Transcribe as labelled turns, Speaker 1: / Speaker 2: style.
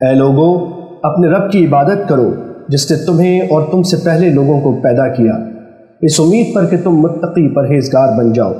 Speaker 1: اے لوگوں اپنے رب کی عبادت کرو جس نے تمہیں اور تم سے پہلے لوگوں کو پیدا کیا۔ اس امید پر کہ تم متقی پرہیزگار بن جاؤ۔